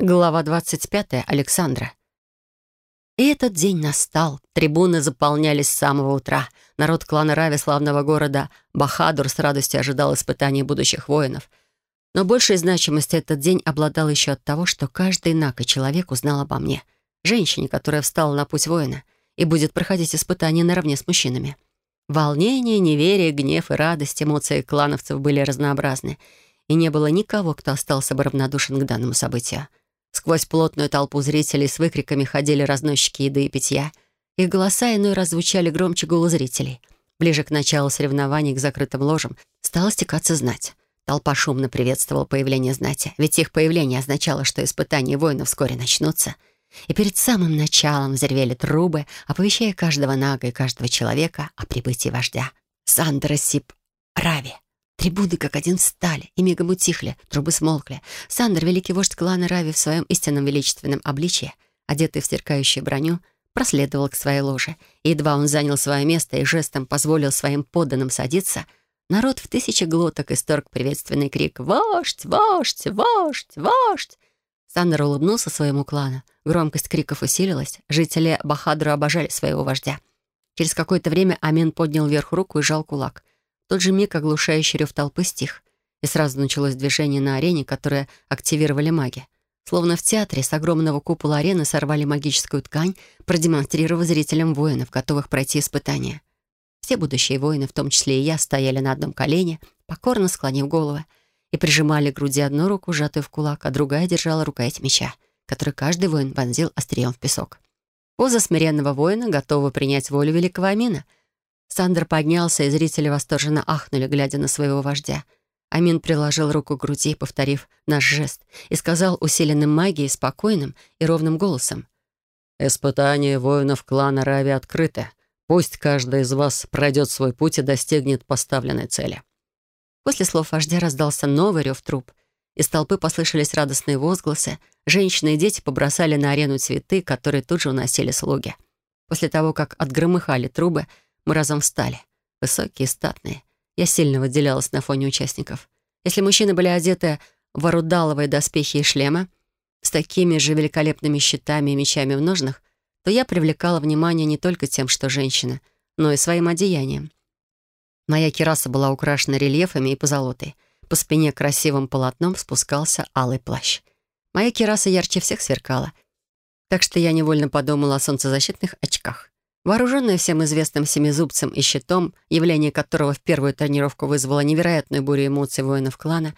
Глава 25. Александра. И этот день настал. Трибуны заполнялись с самого утра. Народ клана Рави славного города Бахадур с радостью ожидал испытаний будущих воинов. Но большей значимостью этот день обладал еще от того, что каждый наг и человек узнал обо мне. Женщине, которая встала на путь воина и будет проходить испытания наравне с мужчинами. Волнение, неверие, гнев и радость эмоции клановцев были разнообразны, и не было никого, кто остался бы равнодушен к данному событию. Сквозь плотную толпу зрителей с выкриками ходили разносчики еды и питья. Их голоса иной раз звучали громче гула зрителей. Ближе к началу соревнований к закрытым ложам стала стекаться знать. Толпа шумно приветствовала появление знати, ведь их появление означало, что испытания воинов вскоре начнутся. И перед самым началом взревели трубы, оповещая каждого нага и каждого человека о прибытии вождя. Сандра Сип Рави. Трибуны как один встали и мигом утихли, трубы смолкли. Сандер, великий вождь клана Рави в своем истинном величественном обличье, одетый в сверкающую броню, проследовал к своей ложе. Едва он занял свое место и жестом позволил своим подданным садиться, народ в тысячи глоток исторг приветственный крик «Вождь! Вождь! Вождь! Вождь!» Сандер улыбнулся своему клану. Громкость криков усилилась. Жители Бахадра обожали своего вождя. Через какое-то время Амин поднял вверх руку и жал кулак тот же миг оглушающий рев толпы стих, и сразу началось движение на арене, которое активировали маги. Словно в театре с огромного купола арены сорвали магическую ткань, продемонстрировав зрителям воинов, готовых пройти испытания. Все будущие воины, в том числе и я, стояли на одном колене, покорно склонив головы, и прижимали к груди одну руку, сжатую в кулак, а другая держала рукоять меча, который каждый воин вонзил острием в песок. Поза смиренного воина готова принять волю великого Амина — Сандер поднялся, и зрители восторженно ахнули, глядя на своего вождя. Амин приложил руку к груди, повторив наш жест, и сказал усиленным магией, спокойным и ровным голосом. «Испытания воинов клана Рави открыты. Пусть каждый из вас пройдет свой путь и достигнет поставленной цели». После слов вождя раздался новый рев труп. Из толпы послышались радостные возгласы. Женщины и дети побросали на арену цветы, которые тут же уносили слуги. После того, как отгромыхали трубы, мы разом встали. Высокие, статные. Я сильно выделялась на фоне участников. Если мужчины были одеты в орудаловые доспехи и шлемы, с такими же великолепными щитами и мечами в ножнах, то я привлекала внимание не только тем, что женщина, но и своим одеянием. Моя кераса была украшена рельефами и позолотой. По спине красивым полотном спускался алый плащ. Моя кераса ярче всех сверкала, так что я невольно подумала о солнцезащитных очках. Вооруженная всем известным семизубцем и щитом, явление которого в первую тренировку вызвало невероятную бурю эмоций воинов клана,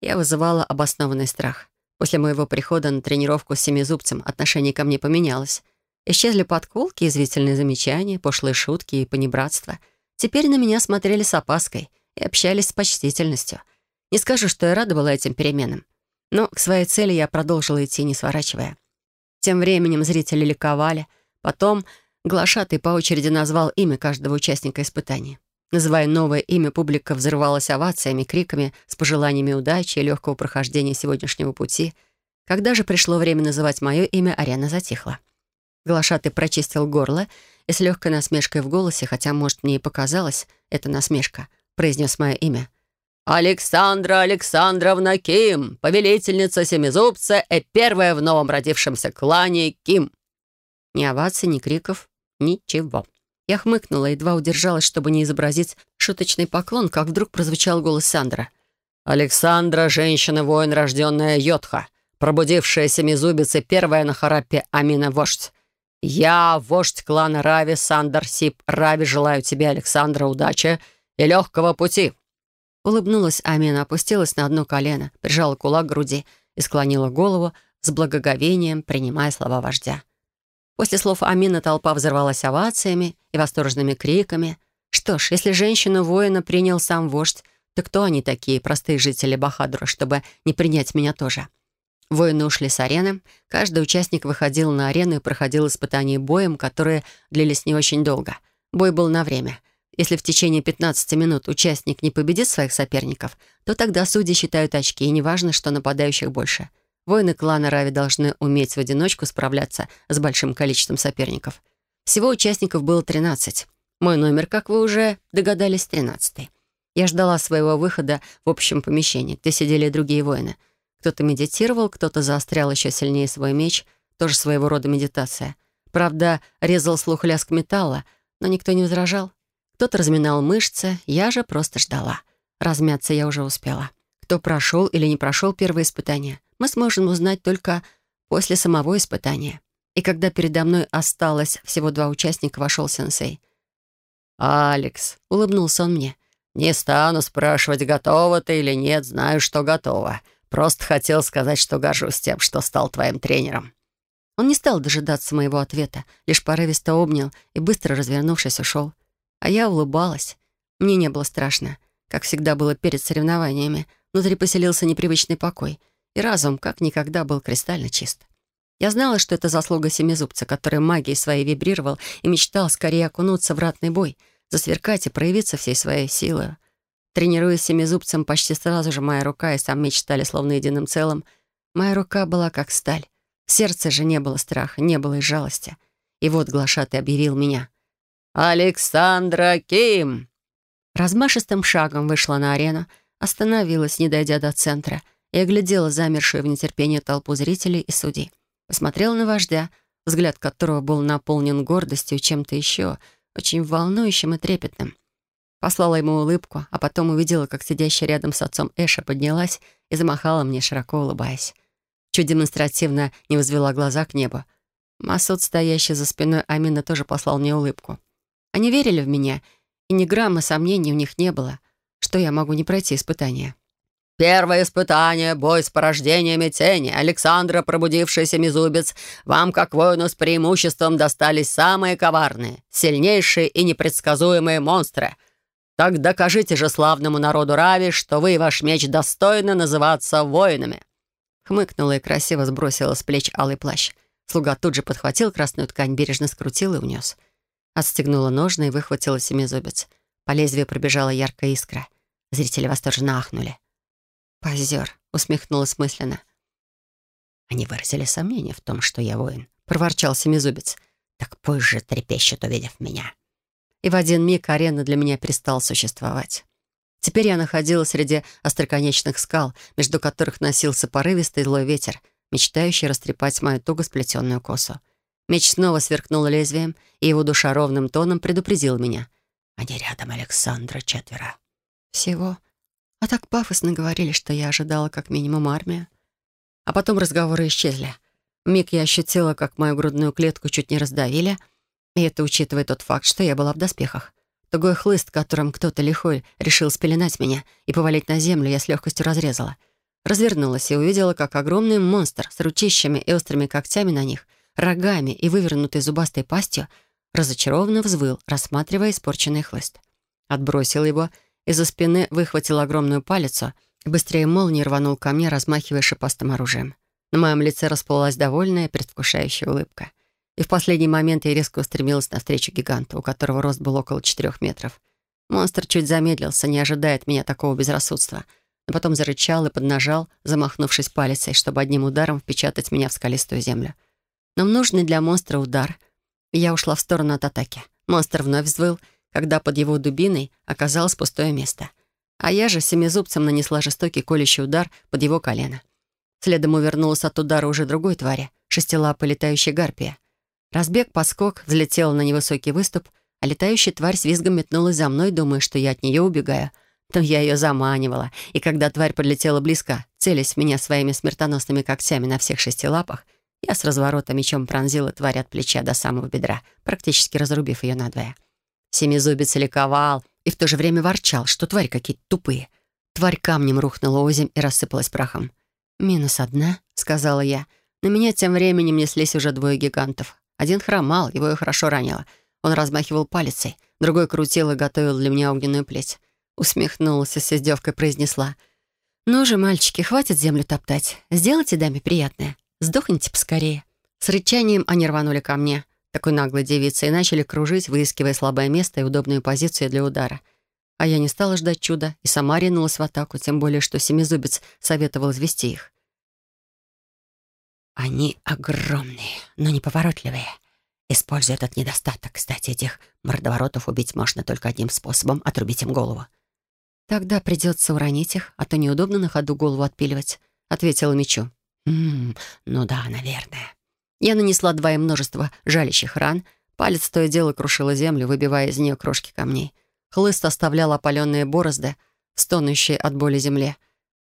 я вызывала обоснованный страх. После моего прихода на тренировку с семизубцем отношение ко мне поменялось. Исчезли подколки, извительные замечания, пошлые шутки и понебратство. Теперь на меня смотрели с опаской и общались с почтительностью. Не скажу, что я рада была этим переменам. Но к своей цели я продолжила идти, не сворачивая. Тем временем зрители ликовали. Потом Глашатый по очереди назвал имя каждого участника испытания. Называя новое имя, публика взрывалась овациями, криками, с пожеланиями удачи и легкого прохождения сегодняшнего пути. Когда же пришло время называть мое имя, арена затихла. Глашатый прочистил горло и с легкой насмешкой в голосе, хотя, может, мне и показалось, это насмешка, произнес мое имя. «Александра Александровна Ким, повелительница Семизубца и первая в новом родившемся клане Ким». Ни оваций, ни криков, Ничего. Я хмыкнула, едва удержалась, чтобы не изобразить шуточный поклон, как вдруг прозвучал голос Сандра. «Александра, женщина-воин, рожденная Йотха, пробудившая семизубицы, первая на харапе Амина-вождь. Я, вождь клана Рави, Сандер Сип Рави, желаю тебе, Александра, удачи и легкого пути». Улыбнулась Амина, опустилась на одно колено, прижала кулак к груди и склонила голову с благоговением, принимая слова вождя. После слов Амина толпа взорвалась овациями и восторженными криками. Что ж, если женщину-воина принял сам вождь, то кто они такие, простые жители Бахадура, чтобы не принять меня тоже? Воины ушли с арены. Каждый участник выходил на арену и проходил испытания боем, которые длились не очень долго. Бой был на время. Если в течение 15 минут участник не победит своих соперников, то тогда судьи считают очки, и неважно, что нападающих больше — Воины клана Рави должны уметь в одиночку справляться с большим количеством соперников. Всего участников было 13. Мой номер, как вы уже догадались, 13. Я ждала своего выхода в общем помещении, где сидели другие воины. Кто-то медитировал, кто-то заострял еще сильнее свой меч, тоже своего рода медитация. Правда, резал слух лязг металла, но никто не возражал. Кто-то разминал мышцы, я же просто ждала. Размяться я уже успела. Кто прошел или не прошел первое испытание, мы сможем узнать только после самого испытания. И когда передо мной осталось всего два участника, вошел сенсей. «Алекс», — улыбнулся он мне, — «не стану спрашивать, готова ты или нет, знаю, что готова. Просто хотел сказать, что горжусь тем, что стал твоим тренером». Он не стал дожидаться моего ответа, лишь порывисто обнял и, быстро развернувшись, ушел. А я улыбалась. Мне не было страшно, как всегда было перед соревнованиями. Внутри поселился непривычный покой, и разум как никогда был кристально чист. Я знала, что это заслуга Семизубца, который магией своей вибрировал и мечтал скорее окунуться в ратный бой, засверкать и проявиться всей своей силой. Тренируясь Семизубцем, почти сразу же моя рука и сам меч стали словно единым целым. Моя рука была как сталь. В сердце же не было страха, не было и жалости. И вот глашатый объявил меня. «Александра Ким!» Размашистым шагом вышла на арену, остановилась, не дойдя до центра, и оглядела замершую в нетерпении толпу зрителей и судей. Посмотрела на вождя, взгляд которого был наполнен гордостью чем-то еще, очень волнующим и трепетным. Послала ему улыбку, а потом увидела, как сидящая рядом с отцом Эша поднялась и замахала мне, широко улыбаясь чуть демонстративно не возвела глаза к небу. Масуд, стоящий за спиной Амина, тоже послал мне улыбку. Они верили в меня, и ни грамма сомнений у них не было, что я могу не пройти испытание. «Первое испытание — бой с порождениями тени. Александра, пробудившийся мизубец, вам, как воину с преимуществом, достались самые коварные, сильнейшие и непредсказуемые монстры. Так докажите же славному народу Рави, что вы и ваш меч достойны называться воинами». Хмыкнула и красиво сбросила с плеч алый плащ. Слуга тут же подхватил красную ткань, бережно скрутил и унес. Отстегнула ножны и выхватила семизубец. По лезвию пробежала яркая искра. Зрители восторженно ахнули. «Позер», — усмехнулась мысленно. Они выразили сомнение в том, что я воин. Проворчал семизубец. Так позже трепещут, увидев меня. И в один миг арена для меня перестала существовать. Теперь я находилась среди остроконечных скал, между которых носился порывистый злой ветер, мечтающий растрепать мою туго сплетенную косу. Меч снова сверкнул лезвием, и его душа ровным тоном предупредил меня. «Они рядом, Александра, четверо». «Всего?» А так пафосно говорили, что я ожидала как минимум армию. А потом разговоры исчезли. Миг я ощутила, как мою грудную клетку чуть не раздавили, и это учитывая тот факт, что я была в доспехах. Тугой хлыст, которым кто-то лихой решил спеленать меня и повалить на землю, я с легкостью разрезала. Развернулась и увидела, как огромный монстр с ручищами и острыми когтями на них, рогами и вывернутой зубастой пастью разочарованно взвыл, рассматривая испорченный хлыст. Отбросил его, из-за спины выхватил огромную палицу и быстрее молнии рванул ко мне, размахивая шипастым оружием. На моем лице расплылась довольная, предвкушающая улыбка и в последний момент я резко устремилась навстречу гиганту, у которого рост был около четырех метров. Монстр чуть замедлился, не ожидая от меня такого безрассудства, но потом зарычал и поднажал, замахнувшись палицей, чтобы одним ударом впечатать меня в скалистую землю. Но нужный для монстра удар, я ушла в сторону от атаки. Монстр вновь взвыл, когда под его дубиной оказалось пустое место. А я же семизубцем нанесла жестокий колющий удар под его колено. Следом увернулась от удара уже другой твари, шестилапой летающей гарпия — Разбег поскок, взлетел на невысокий выступ, а летающая тварь с визгом метнулась за мной, думая, что я от нее убегаю. То я ее заманивала, и когда тварь подлетела близко, целясь в меня своими смертоносными когтями на всех шести лапах, я с разворота мечом пронзила тварь от плеча до самого бедра, практически разрубив ее надвое. Семизубец ликовал и в то же время ворчал, что тварь какие-то тупые. Тварь камнем рухнула озимь и рассыпалась прахом. «Минус одна», — сказала я. На меня тем временем неслись уже двое гигантов. Один хромал, его и хорошо ранило. Он размахивал палицей, другой крутил и готовил для меня огненную плеть. Усмехнулась и с издевкой произнесла. «Ну же, мальчики, хватит землю топтать. Сделайте даме приятное. Сдохните поскорее». С рычанием они рванули ко мне, такой наглой девицей, и начали кружить, выискивая слабое место и удобную позицию для удара. А я не стала ждать чуда и сама ринулась в атаку, тем более, что Семизубец советовал извести их. Они огромные, но неповоротливые. Используя этот недостаток, кстати, этих мордоворотов убить можно только одним способом — отрубить им голову. Тогда придется уронить их, а то неудобно на ходу голову отпиливать. — ответила мечу. «Ммм, ну да, наверное». Я нанесла два и множество жалящих ран. Палец то и дело крушила землю, выбивая из нее крошки камней. Хлыст оставлял опаленные борозды, стонущие от боли земле.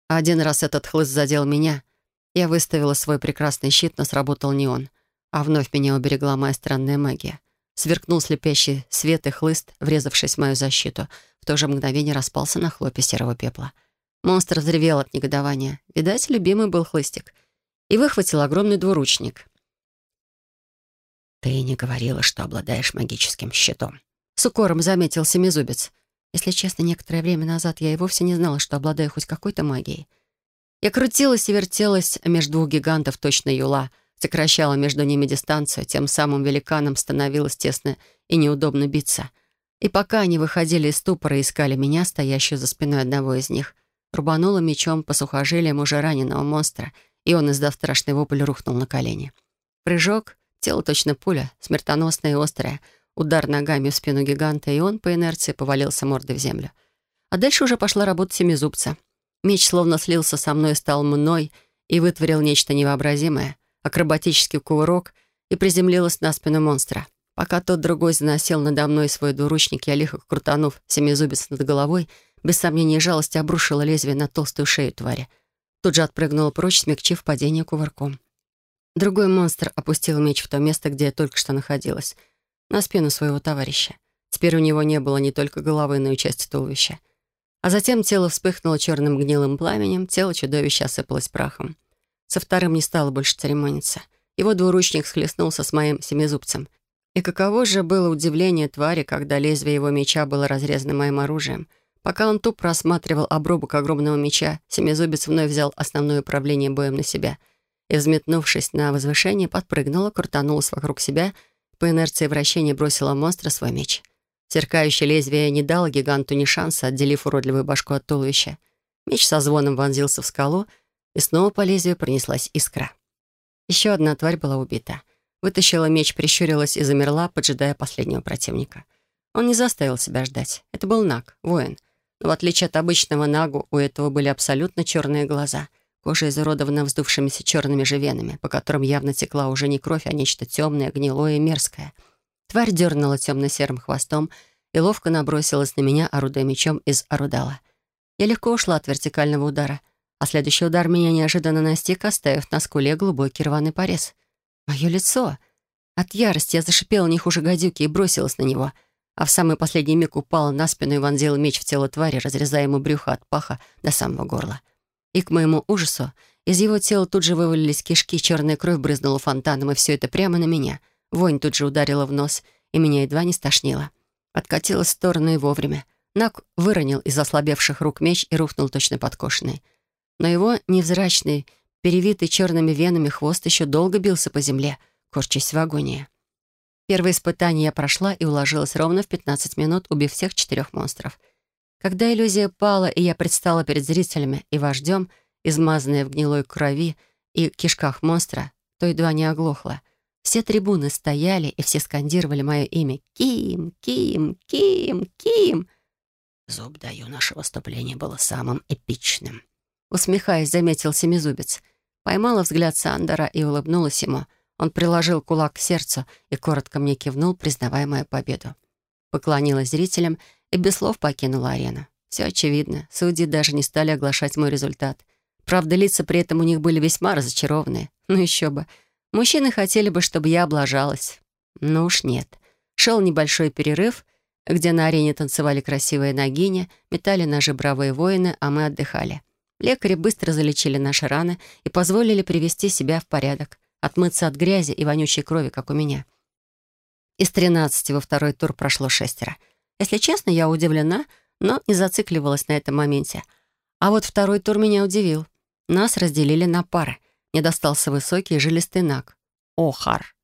Один раз этот хлыст задел меня. Я выставила свой прекрасный щит, но сработал не он. А вновь меня уберегла моя странная магия. Сверкнул слепящий свет и хлыст, врезавшись в мою защиту. В то же мгновение распался на хлопе серого пепла. Монстр взревел от негодования. Видать, любимый был хлыстик. И выхватил огромный двуручник. «Ты не говорила, что обладаешь магическим щитом», с укором заметил семизубец. Если честно, некоторое время назад я и вовсе не знала, что обладаю хоть какой-то магией. Я крутилась и вертелась между двух гигантов точно юла, сокращала между ними дистанцию, тем самым великанам становилось тесно и неудобно биться. И пока они выходили из ступора и искали меня, стоящую за спиной одного из них, рубанула мечом по сухожилиям уже раненого монстра, и он, издав страшный вопль, рухнул на колени. Прыжок, тело точно пуля, смертоносная и острая — Удар ногами в спину гиганта, и он по инерции повалился мордой в землю. А дальше уже пошла работа семизубца. Меч словно слился со мной, стал мной и вытворил нечто невообразимое. Акробатический кувырок и приземлилась на спину монстра. Пока тот другой заносил надо мной свой двуручник, я лихо крутанув семизубец над головой, без сомнения и жалости обрушила лезвие на толстую шею твари. Тут же отпрыгнула прочь, смягчив падение кувырком. Другой монстр опустил меч в то место, где я только что находилась — на спину своего товарища. Теперь у него не было не только головы, но и части туловища. А затем тело вспыхнуло черным гнилым пламенем, тело чудовища осыпалось прахом. Со вторым не стало больше церемониться. Его двуручник схлестнулся с моим семизубцем. И каково же было удивление твари, когда лезвие его меча было разрезано моим оружием. Пока он тупо рассматривал обрубок огромного меча, семизубец вновь взял основное управление боем на себя и, взметнувшись на возвышение, подпрыгнула, крутанулась вокруг себя — по инерции вращения бросила монстра свой меч. Сверкающее лезвие не дало гиганту ни шанса, отделив уродливую башку от туловища. Меч со звоном вонзился в скалу, и снова по лезвию пронеслась искра. Еще одна тварь была убита. Вытащила меч, прищурилась и замерла, поджидая последнего противника. Он не заставил себя ждать. Это был Наг, воин. Но в отличие от обычного Нагу, у этого были абсолютно черные глаза. Кожа изуродована вздувшимися черными же венами, по которым явно текла уже не кровь, а нечто темное, гнилое и мерзкое. Тварь дернула темно-серым хвостом и ловко набросилась на меня, орудуя мечом из орудала. Я легко ушла от вертикального удара, а следующий удар меня неожиданно настиг, оставив на скуле глубокий рваный порез. Мое лицо! От ярости я зашипела не хуже гадюки и бросилась на него, а в самый последний миг упала на спину и вонзила меч в тело твари, разрезая ему брюхо от паха до самого горла. И к моему ужасу из его тела тут же вывалились кишки, черная кровь брызнула фонтаном, и все это прямо на меня. Вонь тут же ударила в нос, и меня едва не стошнило. Откатилась в сторону и вовремя. Нак выронил из ослабевших рук меч и рухнул точно подкошенный. Но его невзрачный, перевитый черными венами хвост еще долго бился по земле, корчась в агонии. Первое испытание я прошла и уложилась ровно в 15 минут, убив всех четырех монстров. Когда иллюзия пала, и я предстала перед зрителями и вождем, измазанная в гнилой крови и кишках монстра, то едва не оглохла. Все трибуны стояли, и все скандировали мое имя. «Ким! Ким! Ким! Ким!» «Зуб даю, наше выступление было самым эпичным», — усмехаясь, заметил Семизубец. Поймала взгляд Сандера и улыбнулась ему. Он приложил кулак к сердцу и коротко мне кивнул, признавая мою победу. Поклонилась зрителям и без слов покинула арену. Все очевидно, судьи даже не стали оглашать мой результат. Правда, лица при этом у них были весьма разочарованные. Ну еще бы. Мужчины хотели бы, чтобы я облажалась. Ну уж нет. Шел небольшой перерыв, где на арене танцевали красивые ногини, метали ножи бравые воины, а мы отдыхали. Лекари быстро залечили наши раны и позволили привести себя в порядок, отмыться от грязи и вонючей крови, как у меня. Из тринадцати во второй тур прошло шестеро — если честно, я удивлена, но не зацикливалась на этом моменте. А вот второй тур меня удивил. Нас разделили на пары. Мне достался высокий и жилистый наг. Охар.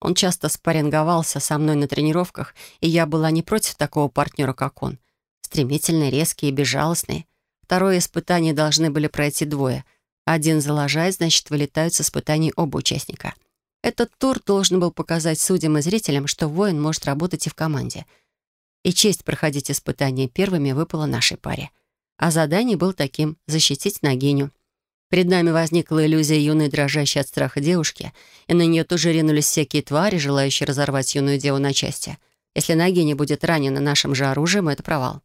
Он часто спарринговался со мной на тренировках, и я была не против такого партнера, как он. Стремительный, резкий и безжалостный. Второе испытание должны были пройти двое. Один залажает, значит, вылетают с испытаний оба участника. Этот тур должен был показать судьям и зрителям, что воин может работать и в команде — и честь проходить испытания первыми выпала нашей паре. А задание было таким — защитить Нагиню. Перед нами возникла иллюзия юной, дрожащей от страха девушки, и на нее тоже ринулись всякие твари, желающие разорвать юную деву на части. Если Нагиня будет ранена нашим же оружием, это провал.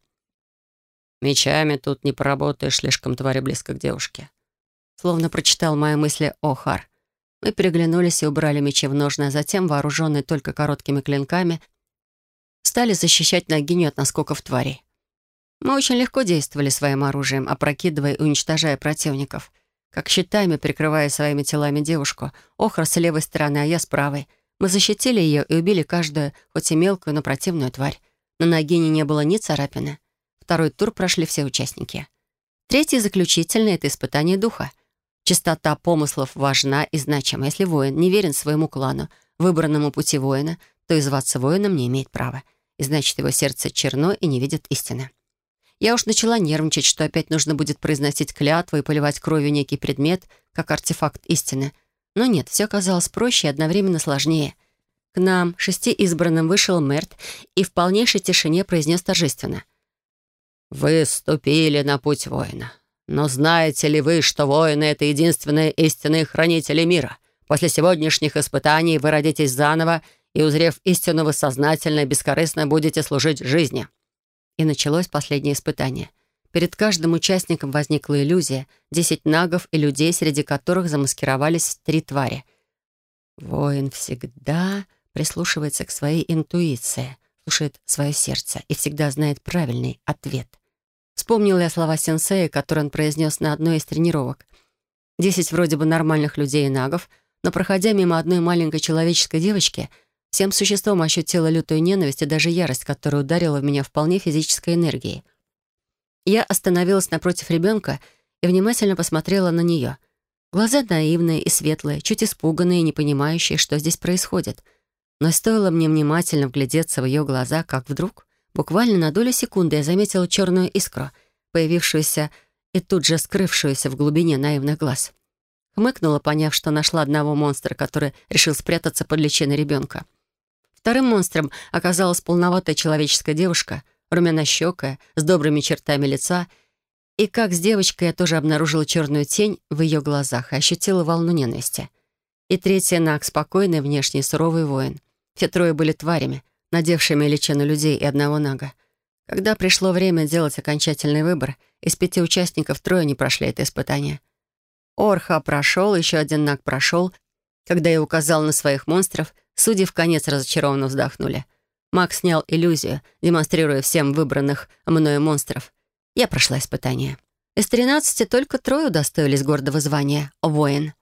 «Мечами тут не поработаешь, слишком твари близко к девушке». Словно прочитал мои мысли Охар. Мы переглянулись и убрали мечи в ножны, а затем, вооруженные только короткими клинками, стали защищать Нагиню от наскоков тварей. Мы очень легко действовали своим оружием, опрокидывая и уничтожая противников. Как щитами, прикрывая своими телами девушку, Охра с левой стороны, а я с правой. Мы защитили ее и убили каждую, хоть и мелкую, но противную тварь. На Нагине не было ни царапины. Второй тур прошли все участники. Третий, заключительный — это испытание духа. Чистота помыслов важна и значима. Если воин не верен своему клану, выбранному пути воина, то и зваться воином не имеет права. И значит, его сердце черно и не видит истины. Я уж начала нервничать, что опять нужно будет произносить клятву и поливать кровью некий предмет, как артефакт истины. Но нет, все оказалось проще и одновременно сложнее. К нам, шести избранным, вышел Мерт и в полнейшей тишине произнес торжественно. «Вы ступили на путь воина. Но знаете ли вы, что воины — это единственные истинные хранители мира? После сегодняшних испытаний вы родитесь заново, и, узрев истину, вы сознательно и бескорыстно будете служить жизни». И началось последнее испытание. Перед каждым участником возникла иллюзия — десять нагов и людей, среди которых замаскировались три твари. Воин всегда прислушивается к своей интуиции, слушает свое сердце и всегда знает правильный ответ. Вспомнил я слова сенсея, которые он произнес на одной из тренировок. Десять вроде бы нормальных людей и нагов, но, проходя мимо одной маленькой человеческой девочки, всем существом ощутила лютую ненависть и даже ярость, которая ударила в меня вполне физической энергией. Я остановилась напротив ребенка и внимательно посмотрела на нее. Глаза наивные и светлые, чуть испуганные и не понимающие, что здесь происходит. Но стоило мне внимательно вглядеться в ее глаза, как вдруг Буквально на долю секунды я заметила черную искру, появившуюся и тут же скрывшуюся в глубине наивных глаз. Хмыкнула, поняв, что нашла одного монстра, который решил спрятаться под личиной ребенка. Вторым монстром оказалась полноватая человеческая девушка, румянощекая, с добрыми чертами лица, и как с девочкой я тоже обнаружила черную тень в ее глазах и ощутила волну ненависти. И третий Нак — спокойный, внешний, суровый воин. Все трое были тварями, надевшими личину людей и одного нага. Когда пришло время делать окончательный выбор, из пяти участников трое не прошли это испытание. Орха прошел, еще один наг прошел. Когда я указал на своих монстров, судьи в конец разочарованно вздохнули. Маг снял иллюзию, демонстрируя всем выбранных мною монстров. Я прошла испытание. Из тринадцати только трое удостоились гордого звания «Воин».